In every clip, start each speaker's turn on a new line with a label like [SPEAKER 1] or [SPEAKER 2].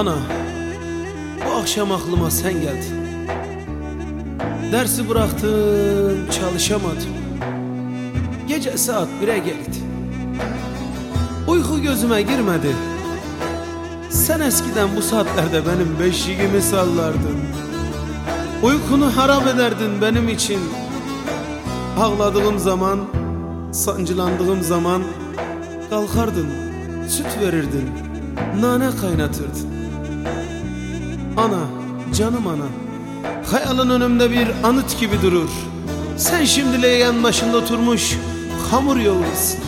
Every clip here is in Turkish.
[SPEAKER 1] Ana, bu akşam aklıma sen geldin. Dersi bıraktım, çalışamadım. Gece saat 1'e geldi. Uyku gözüme girmedi. Sen eskiden bu saatlerde benim beşiğimi sallardın. Uykunu harap ederdin benim için. Ağladığım zaman, sancılandığım zaman kalkardın, süt verirdin, nane kaynatırdın. Ana, canım ana. Hayalın önümde bir anıt gibi durur. Sen şimdi leğen başında oturmuş hamur yoğurursun.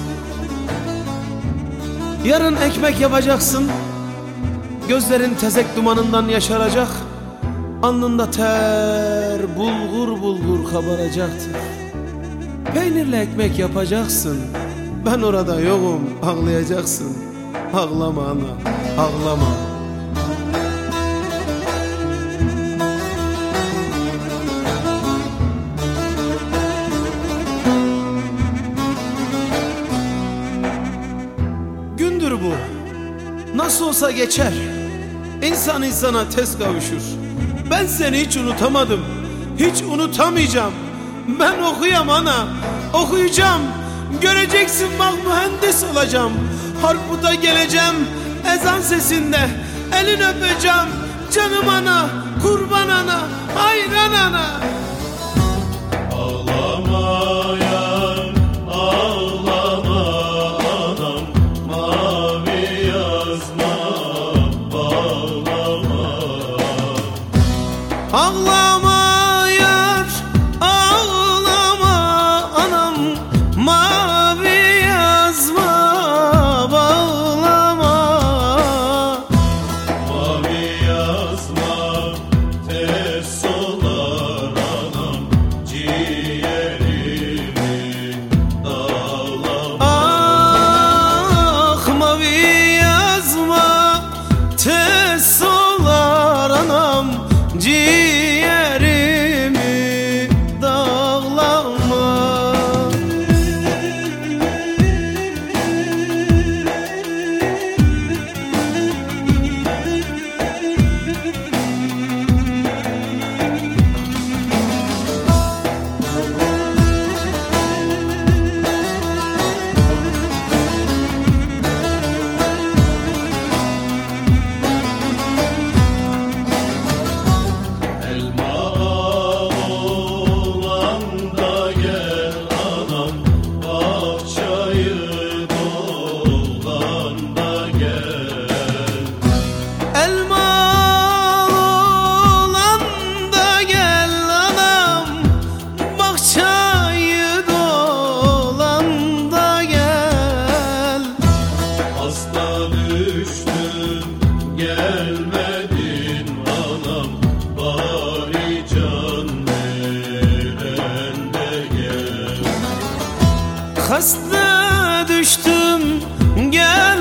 [SPEAKER 1] Yarın ekmek yapacaksın. Gözlerin tezek dumanından yaşaracak. Alnında ter bulgur bulgur kabaracaktır. Peynirle ekmek yapacaksın. Ben orada yokum ağlayacaksın. Ağlama ana ağlama. Nasıl olsa geçer. İnsan insana tez kavuşur. Ben seni hiç unutamadım. Hiç unutamayacağım. Ben okuyam ana. Okuyacağım. Göreceksin bak mühendis olacağım. Harputa geleceğim. Ezan sesinde. Elin öpeceğim. Canım ana. Kurban ana. Hayran ana.
[SPEAKER 2] Ağlamayan Ağlama
[SPEAKER 1] yar, ağlama anam. Mavi yazma, bağlama.
[SPEAKER 2] Mavi yazma tez solar anam. Ciğerimi dağlama.
[SPEAKER 1] Ah mavi yazma, tez solar anam. Ciğerimi
[SPEAKER 2] düştüm. Gel